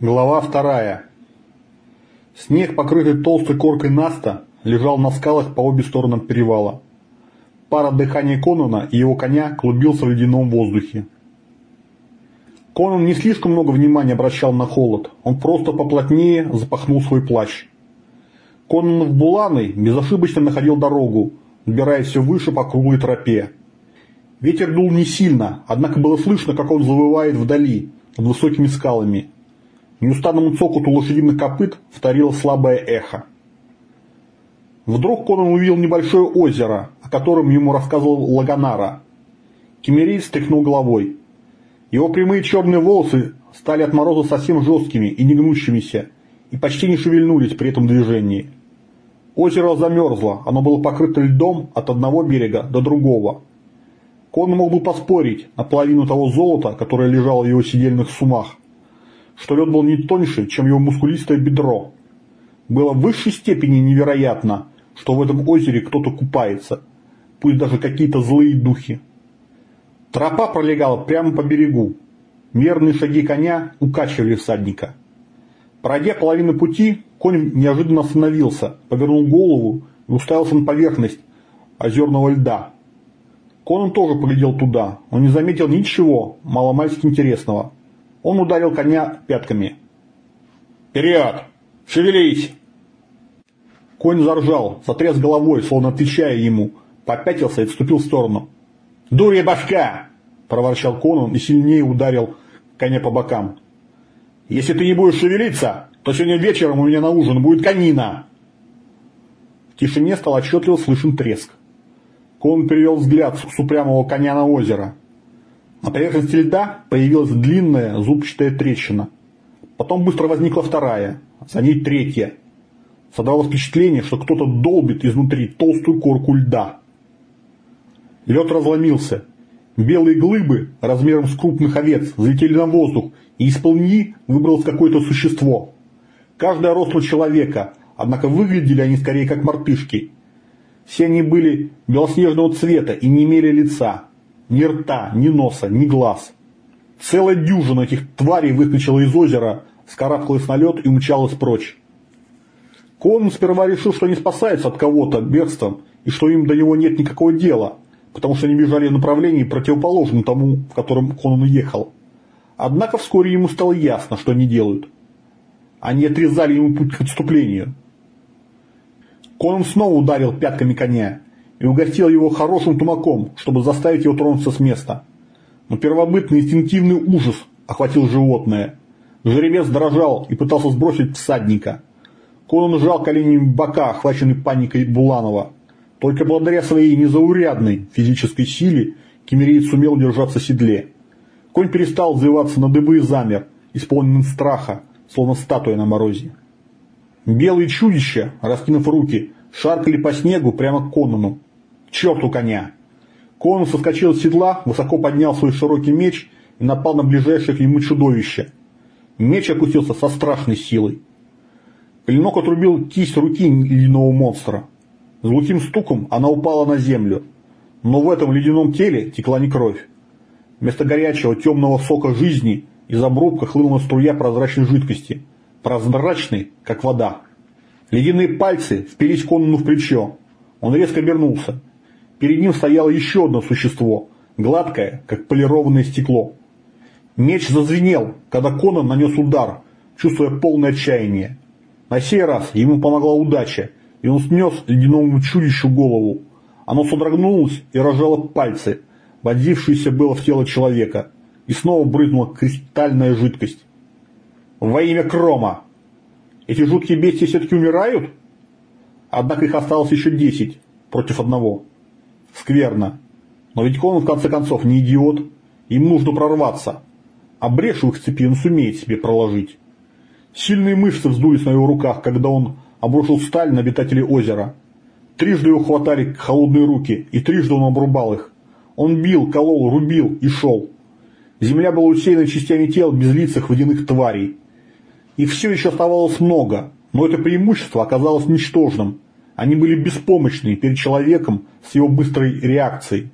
Глава вторая. Снег, покрытый толстой коркой наста, лежал на скалах по обе стороны перевала. Пар от дыхания Конана и его коня клубился в ледяном воздухе. Конан не слишком много внимания обращал на холод, он просто поплотнее запахнул свой плащ. Конан в Буланой безошибочно находил дорогу, убирая все выше по круглой тропе. Ветер дул не сильно, однако было слышно, как он завывает вдали, над высокими скалами. Неустанному цокоту лошадиных копыт вторило слабое эхо. Вдруг Конан увидел небольшое озеро, о котором ему рассказывал Лагонара. Кемерий стряхнул головой. Его прямые черные волосы стали от мороза совсем жесткими и негнущимися, и почти не шевельнулись при этом движении. Озеро замерзло, оно было покрыто льдом от одного берега до другого. Конан мог бы поспорить на половину того золота, которое лежало в его сидельных сумах, что лед был не тоньше, чем его мускулистое бедро. Было в высшей степени невероятно, что в этом озере кто-то купается, пусть даже какие-то злые духи. Тропа пролегала прямо по берегу. Мерные шаги коня укачивали всадника. Пройдя половину пути, конь неожиданно остановился, повернул голову и уставился на поверхность озерного льда. Конан тоже поглядел туда, но не заметил ничего маломальски интересного. Он ударил коня пятками. «Вперед! Шевелись!» Конь заржал, сотряс головой, словно отвечая ему, попятился и отступил в сторону. «Дурья башка!» – проворчал Конан и сильнее ударил коня по бокам. «Если ты не будешь шевелиться, то сегодня вечером у меня на ужин будет конина!» В тишине стал отчетливо слышен треск. Конан перевел взгляд с упрямого коня на озеро. На поверхности льда появилась длинная зубчатая трещина. Потом быстро возникла вторая, за ней третья. Создавалось впечатление, что кто-то долбит изнутри толстую корку льда. Лед разломился. Белые глыбы, размером с крупных овец, залетели на воздух, и из полыньи выбралось какое-то существо. Каждое росло человека, однако выглядели они скорее как мартышки. Все они были белоснежного цвета и не имели лица, ни рта, ни носа, ни глаз. Целая дюжина этих тварей выскочила из озера, скарабкалась на лед и умчалась прочь. Конан сперва решил, что они спасаются от кого-то бегством, и что им до него нет никакого дела, потому что они бежали в направлении, противоположном тому, в котором Конан ехал. Однако вскоре ему стало ясно, что они делают. Они отрезали ему путь к отступлению. Конан снова ударил пятками коня, и угостил его хорошим тумаком, чтобы заставить его тронуться с места. Но первобытный инстинктивный ужас охватил животное. Жеребец дрожал и пытался сбросить всадника. Конан сжал коленями бока, охваченный паникой Буланова. Только благодаря своей незаурядной физической силе кемериец сумел держаться в седле. Конь перестал взвиваться на дыбы и замер, исполненный страха, словно статуя на морозе. Белые чудища, раскинув руки, шаркали по снегу прямо к Конану, к черту коня! Конан соскочил с седла, высоко поднял свой широкий меч и напал на ближайшее к нему чудовище. Меч опустился со страшной силой. Клинок отрубил кисть руки ледяного монстра. С глухим стуком она упала на землю. Но в этом ледяном теле текла не кровь. Вместо горячего темного сока жизни из обрубка хлынула струя прозрачной жидкости. Прозрачной, как вода. Ледяные пальцы впились Конану в плечо. Он резко обернулся. Перед ним стояло еще одно существо, гладкое, как полированное стекло. Меч зазвенел, когда Конан нанес удар, чувствуя полное отчаяние. На сей раз ему помогла удача, и он снес ледяному чудищу голову. Оно содрогнулось и разжало пальцы, водившиеся было в тело человека, и снова брызнула кристальная жидкость. Во имя Крома! Эти жуткие бестии все-таки умирают? Однако их осталось еще десять против одного. Скверно. Но ведь он в конце концов не идиот. Им нужно прорваться. А брешь их цепи он сумеет себе проложить. Сильные мышцы вздулись на его руках, когда он обрушил сталь на обитателей озера. Трижды его хватали холодные руки, и трижды он обрубал их. Он бил, колол, рубил и шел. Земля была усеяна частями тел безлицых водяных тварей. Их все еще оставалось много, но это преимущество оказалось ничтожным. Они были беспомощны перед человеком с его быстрой реакцией.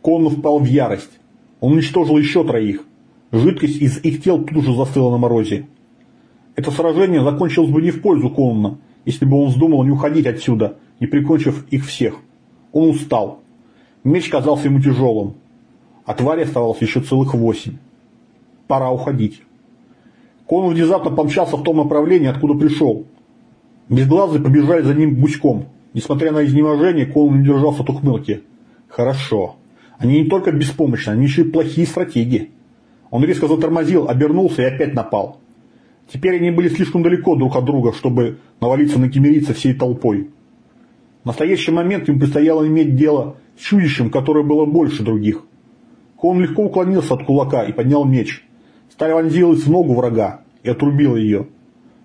Конн впал в ярость. Он уничтожил еще троих. Жидкость из их тел тут же застыла на морозе. Это сражение закончилось бы не в пользу Конана, если бы он вздумал не уходить отсюда, не прикончив их всех. Он устал. Меч казался ему тяжелым. А твари оставалось еще целых восемь. Пора уходить. Конан внезапно помчался в том направлении, откуда пришел. Безглазые побежали за ним гуськом. Несмотря на изнеможение, Конан не держался от ухмылки. Хорошо. Они не только беспомощны, они еще и плохие стратеги. Он резко затормозил, обернулся и опять напал. Теперь они были слишком далеко друг от друга, чтобы навалиться на кемерийца всей толпой. В настоящий момент им предстояло иметь дело с чудищем, которое было больше других. Кон легко уклонился от кулака и поднял меч. Сталь вонзилась в ногу врага и отрубила ее.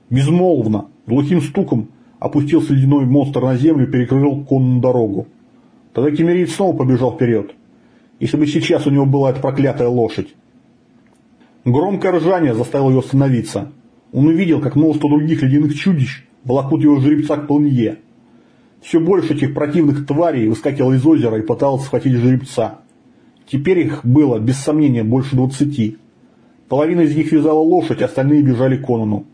Безмолвно, глухим стуком опустился ледяной монстр на землю и перекрыл конную дорогу. Тогда кемериец снова побежал вперед. Если бы сейчас у него была эта проклятая лошадь. Громкое ржание заставило его остановиться. Он увидел, как множество других ледяных чудищ волокут его жеребца к полнье. Все больше этих противных тварей выскакивало из озера и пыталось схватить жеребца. Теперь их было, без сомнения, больше двадцати. Половина из них вязала лошадь, остальные бежали к Конану.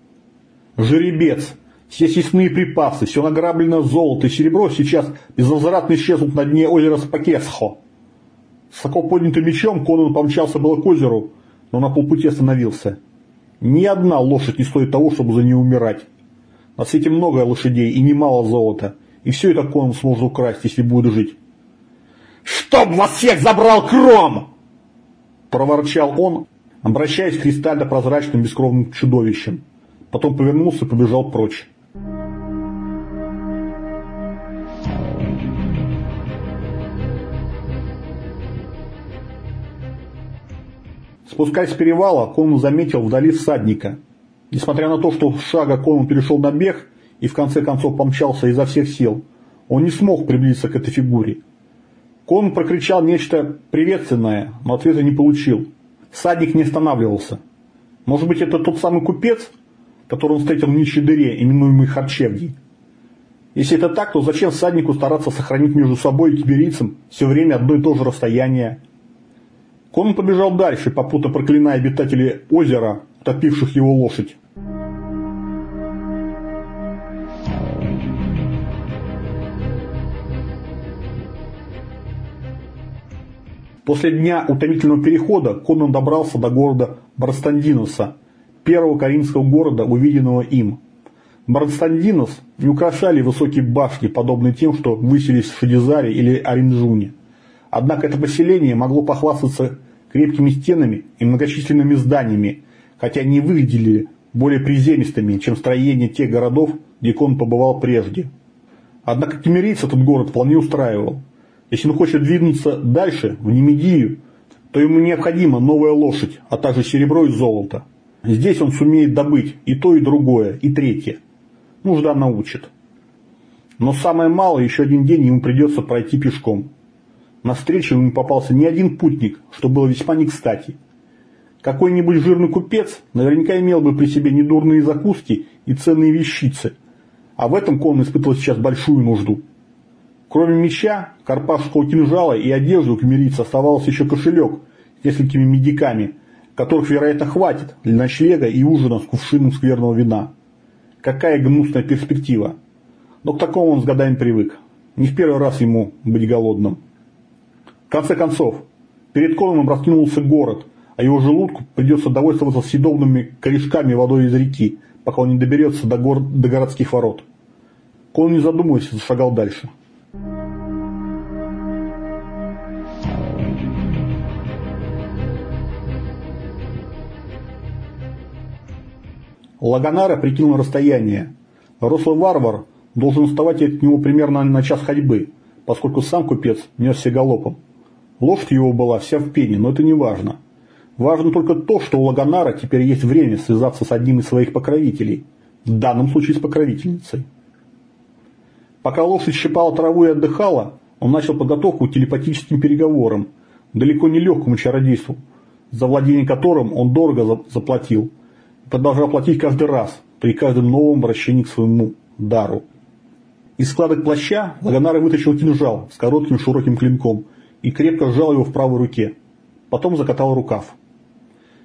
Жеребец, все съестные припасы, все награбленное золото и серебро сейчас безвозвратно исчезнут на дне озера Спакесхо. С поднятым мечом Конан помчался было к озеру, но на полпути остановился. Ни одна лошадь не стоит того, чтобы за нее умирать. На свете много лошадей и немало золота, и все это Конан сможет украсть, если будет жить. «Чтоб вас всех забрал Кром!» Проворчал он, обращаясь к кристально-прозрачным бескровным чудовищам. Потом повернулся и побежал прочь. Спускаясь с перевала, Конан заметил вдали всадника. Несмотря на то, что шага Конан перешел на бег и в конце концов помчался изо всех сил, он не смог приблизиться к этой фигуре. Конан прокричал нечто приветственное, но ответа не получил. Всадник не останавливался. Может быть, это тот самый купец, который он встретил в нищей дыре, именуемый Харчевдий? Если это так, то зачем всаднику стараться сохранить между собой и киберийцем все время одно и то же расстояние? Конан побежал дальше, попутно проклиная обитателей озера, топивших его лошадь. После дня утомительного перехода Конан добрался до города Барстандинуса, первого коринфского города, увиденного им. Барстандинус не украшали высокие башни, подобные тем, что высились в Шадизаре или Оринджуне. Однако это поселение могло похвастаться крепкими стенами и многочисленными зданиями, хотя они выглядели более приземистыми, чем строения тех городов, где он побывал прежде. Однако кемерийца этот город вполне устраивал. Если он хочет двинуться дальше, в Немедию, то ему необходима новая лошадь, а также серебро и золото. Здесь он сумеет добыть и то, и другое, и третье. Нужда научит. Но самое мало, еще один день ему придется пройти пешком. На встречу ему попался не один путник, что было весьма не кстати. Какой-нибудь жирный купец наверняка имел бы при себе недурные закуски и ценные вещицы, а в этом Конан испытывал сейчас большую нужду. Кроме меча, карпашского кинжала и одежды у камерийца оставался еще кошелек с несколькими медиками, которых, вероятно, хватит для ночлега и ужина с кувшином скверного вина. Какая гнусная перспектива. Но к такому он с годами привык. Не в первый раз ему быть голодным конце концов, перед Конаном раскинулся город, а его желудку придется довольствоваться съедобными корешками водой из реки, пока он не доберется до, гор... до городских ворот. Конан, не задумываясь, зашагал дальше. Лагонара прикинул расстояние. Рослый варвар должен вставать от него примерно на час ходьбы, поскольку сам купец несся галопом. Лошадь его была вся в пене, но это не важно. Важно только то, что у Лагонара теперь есть время связаться с одним из своих покровителей, в данном случае с покровительницей. Пока лошадь щипала траву и отдыхала, он начал подготовку к телепатическим переговорам, далеко не легкому чародейству, за владение которым он дорого заплатил, и продолжал платить каждый раз, при каждом новом обращении к своему дару. Из складок плаща Лагонара вытащил кинжал с коротким широким клинком и крепко сжал его в правой руке. Потом закатал рукав.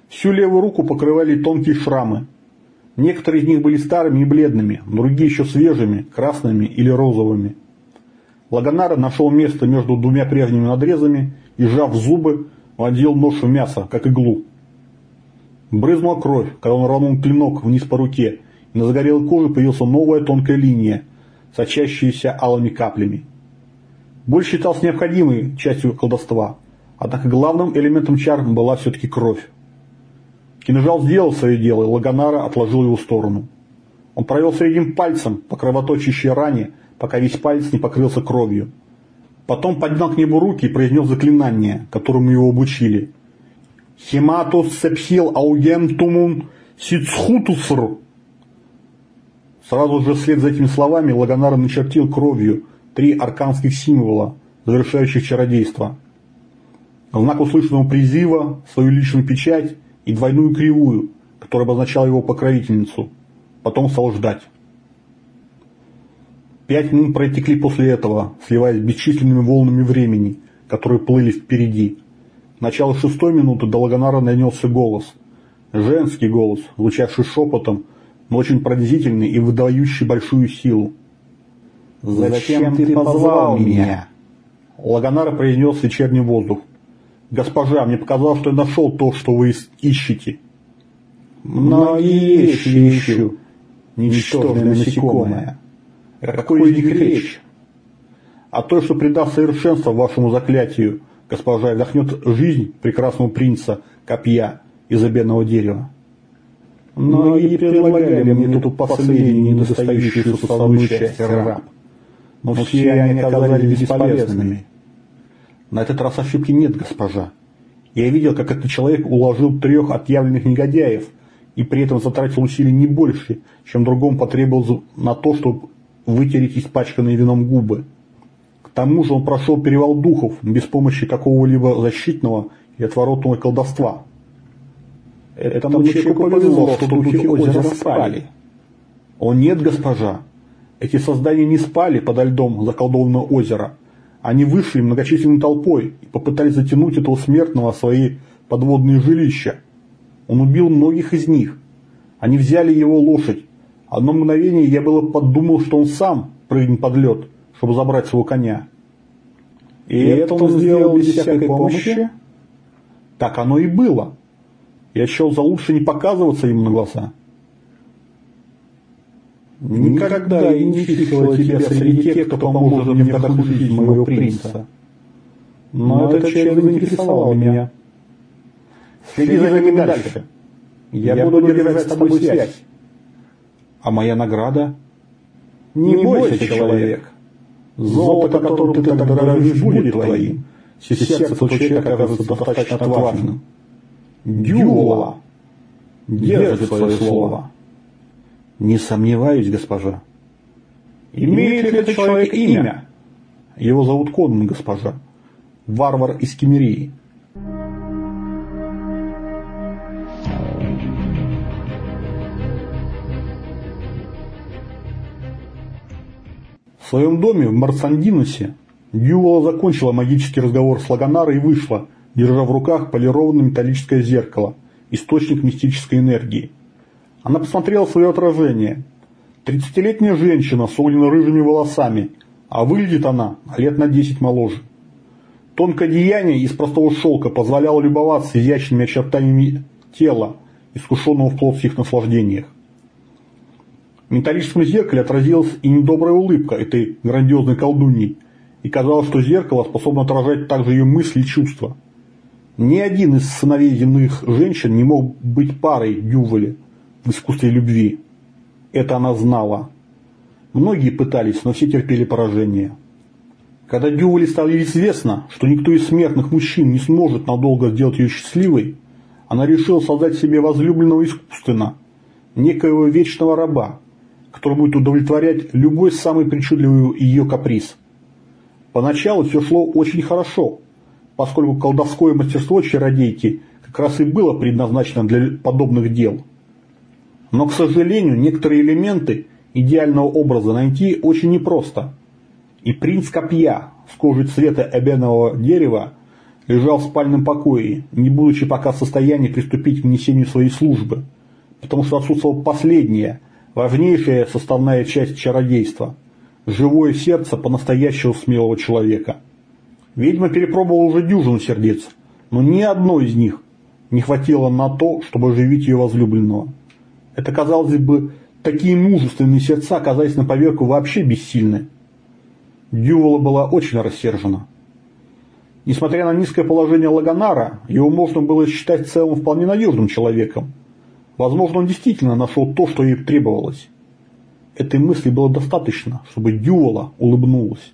Всю левую руку покрывали тонкие шрамы. Некоторые из них были старыми и бледными, другие еще свежими, красными или розовыми. Лагонара нашел место между двумя прежними надрезами и, сжав зубы, водил нож в мясо, как иглу. Брызнула кровь, когда он рванул клинок вниз по руке, и на загорелой коже появилась новая тонкая линия, сочащаяся алыми каплями. Боль считался необходимой частью колдовства, однако главным элементом чар была все-таки кровь. Кинжал сделал свое дело, и Лагонара отложил его в сторону. Он провел средним пальцем по кровоточащей ране, пока весь палец не покрылся кровью. Потом поднял к небу руки и произнес заклинание, которому его обучили. «Хематус сепхил аугентумун сицхутуср». Сразу же вслед за этими словами Лагонара начертил кровью три арканских символа, завершающих чародейство. Знак услышанного призыва, свою личную печать и двойную кривую, которая обозначала его покровительницу. Потом стал ждать. Пять минут протекли после этого, сливаясь бесчисленными волнами времени, которые плыли впереди. К началу шестой минуты до Лагонара нанесся голос. Женский голос, звучавший шепотом, но очень пронзительный и выдающий большую силу. «Зачем ты позвал меня?» Лагонара произнес вечерний воздух. «Госпожа, мне показалось, что я нашел то, что вы ищете». «Многие вещи ищу, ничтожное насекомое». О какой из них речь? О той, что придаст совершенство вашему заклятию, госпожа, и вдохнет жизнь прекрасного принца, копья из обедного дерева. Но и предлагали мне эту последнюю недостающую составную часть раб. Но все они оказались бесполезными. На этот раз ошибки нет, госпожа. Я видел, как этот человек уложил трех отъявленных негодяев и при этом затратил усилий не больше, чем другому потребовалось на то, чтобы вытереть испачканные вином губы. К тому же он прошел перевал духов без помощи какого-либо защитного и отворотного колдовства. Этому человеку повезло, что духи озера спали. О нет, госпожа, эти создания не спали подо льдом заколдованного озера. Они вышли многочисленной толпой и попытались затянуть этого смертного в свои подводные жилища. Он убил многих из них. Они взяли его лошадь Одно мгновение я было подумал, что он сам прыгнет под лед, чтобы забрать своего коня. И, и это он сделал без всякой помощи? Так оно и было. Я счел за лучше не показываться ему на глаза. Никогда я не числила тебя среди тех, кто поможет мне вдохнуть моего принца. Но, этот человек заинтересовал меня. Следи за ним дальше. Я, я буду держать с тобой связь. А моя награда? Не, бойся, человек. Золото, которым ты так дорожишь, будет твоим. Сердце того человека окажется достаточно отважным. Дюла держит свое слово. Не сомневаюсь, госпожа. Имеет ли этот человек имя? Его зовут Конан, госпожа. Варвар из Кемерии. В своем доме в Марсандинусе Дьювола закончила магический разговор с Лагонарой и вышла, держа в руках полированное металлическое зеркало, источник мистической энергии. Она посмотрела свое отражение. Тридцатилетняя женщина с огненно-рыжими волосами, а выглядит она лет на десять моложе. Тонкое деяние из простого шелка позволяло любоваться изящными очертаниями тела, искушенного в плотских наслаждениях. В металлическом зеркале отразилась и недобрая улыбка этой грандиозной колдуньи, и казалось, что зеркало способно отражать также ее мысли и чувства. Ни один из сыновей земных женщин не мог быть парой Дювале искусстве любви. Это она знала. Многие пытались, но все терпели поражение. Когда Дювале стало известно, что никто из смертных мужчин не сможет надолго сделать ее счастливой, она решила создать себе возлюбленного искусственно, некоего вечного раба, который будет удовлетворять любой самый причудливый ее каприз. Поначалу все шло очень хорошо, поскольку колдовское мастерство чародейки как раз и было предназначено для подобных дел. Но, к сожалению, некоторые элементы идеального образа найти очень непросто. И принц Копья с кожей цвета эбенового дерева лежал в спальном покое, не будучи пока в состоянии приступить к несению своей службы, потому что отсутствовала последняя, важнейшая составная часть чародейства – живое сердце по-настоящему смелого человека. Ведьма перепробовала уже дюжину сердец, но ни одно из них не хватило на то, чтобы оживить ее возлюбленного. Это, казалось бы, такие мужественные сердца оказались на поверку вообще бессильны. Дювола была очень рассержена. Несмотря на низкое положение Лагонара, его можно было считать в целом вполне надежным человеком. Возможно, он действительно нашел то, что ей требовалось. Этой мысли было достаточно, чтобы Дювола улыбнулась.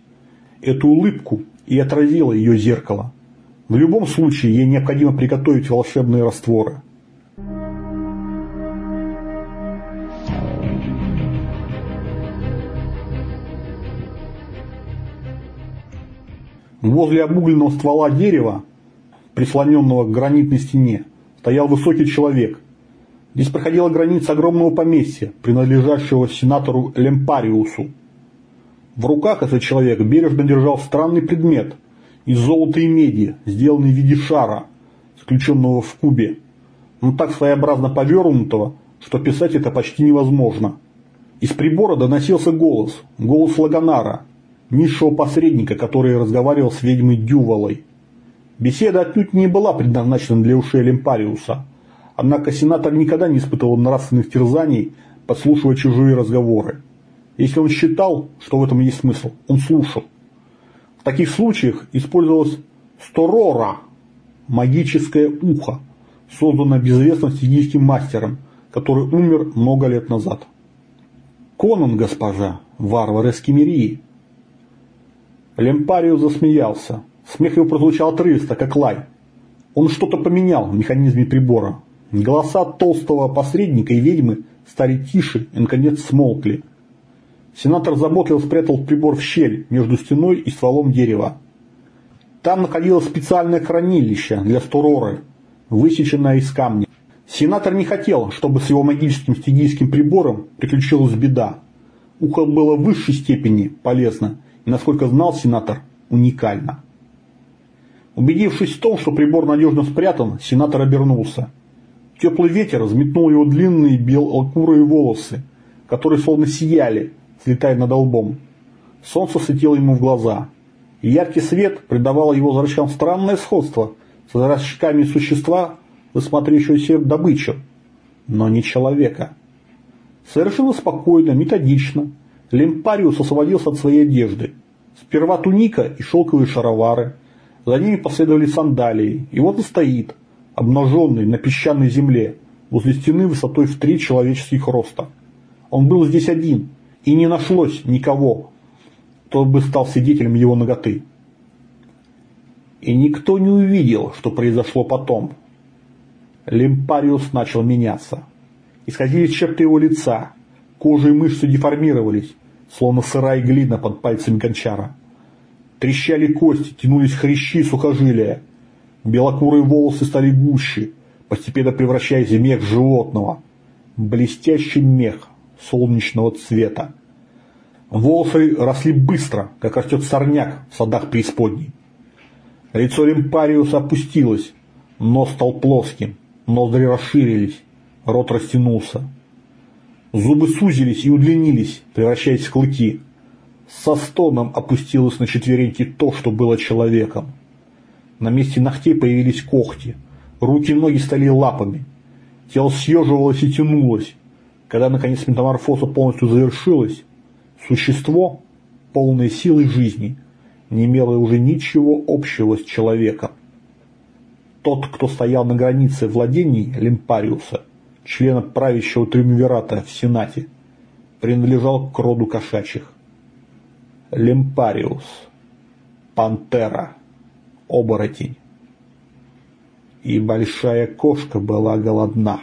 Эту улыбку и отразило ее зеркало. В любом случае, ей необходимо приготовить волшебные растворы. Возле обугленного ствола дерева, прислоненного к гранитной стене, стоял высокий человек. Здесь проходила граница огромного поместья, принадлежащего сенатору Лемпариусу. В руках этот человек бережно держал странный предмет из золота и меди, сделанный в виде шара, заключенного в кубе, но так своеобразно повернутого, что писать это почти невозможно. Из прибора доносился голос, голос Лагонара, низшего посредника, который разговаривал с ведьмой Дювалой. Беседа отнюдь не была предназначена для ушей Лемпариуса, однако сенатор никогда не испытывал нравственных терзаний, подслушивая чужие разговоры. Если он считал, что в этом есть смысл, он слушал. В таких случаях использовалось сторора, магическое ухо, созданное безвестным сидийским мастером, который умер много лет назад. Конан, госпожа, варвар из Кемерии, Лемпариус засмеялся. Смех его прозвучал отрывисто, как лай. Он что-то поменял в механизме прибора. Голоса толстого посредника и ведьмы стали тише и, наконец, смолкли. Сенатор заботливо спрятал прибор в щель между стеной и стволом дерева. Там находилось специальное хранилище для стороры, высеченное из камня. Сенатор не хотел, чтобы с его магическим стигийским прибором приключилась беда. Ухо было в высшей степени полезно насколько знал сенатор, уникально. Убедившись в том, что прибор надежно спрятан, сенатор обернулся. Теплый ветер взметнул его длинные белокурые волосы, которые словно сияли, слетая над лбом. Солнце светило ему в глаза. И яркий свет придавал его зрачкам странное сходство с зрачками существа, высматривающего добычу, но не человека. Совершенно спокойно, методично, Лемпариус освободился от своей одежды. Сперва туника и шелковые шаровары, за ними последовали сандалии, и вот он стоит, обнаженный на песчаной земле, возле стены высотой в три человеческих роста. Он был здесь один, и не нашлось никого, кто бы стал свидетелем его ноготы. И никто не увидел, что произошло потом. Лемпариус начал меняться. Исходили черты его лица, кожа и мышцы деформировались, словно сырая глина под пальцами гончара. Трещали кости, тянулись хрящи сухожилия. Белокурые волосы стали гуще, постепенно превращаясь в мех животного. Блестящий мех солнечного цвета. Волосы росли быстро, как растет сорняк в садах преисподней. Лицо Лемпариуса опустилось, нос стал плоским, ноздри расширились, рот растянулся. Зубы сузились и удлинились, превращаясь в клыки. Со стоном опустилось на четвереньки то, что было человеком. На месте ногтей появились когти. Руки и ноги стали лапами. Тело съеживалось и тянулось. Когда, наконец, метаморфоза полностью завершилась, существо, полное силы жизни, не имело уже ничего общего с человеком. Тот, кто стоял на границе владений Лимпариуса – члена правящего триумвирата в Сенате, принадлежал к роду кошачьих. Лемпариус, пантера, оборотень. И большая кошка была голодна.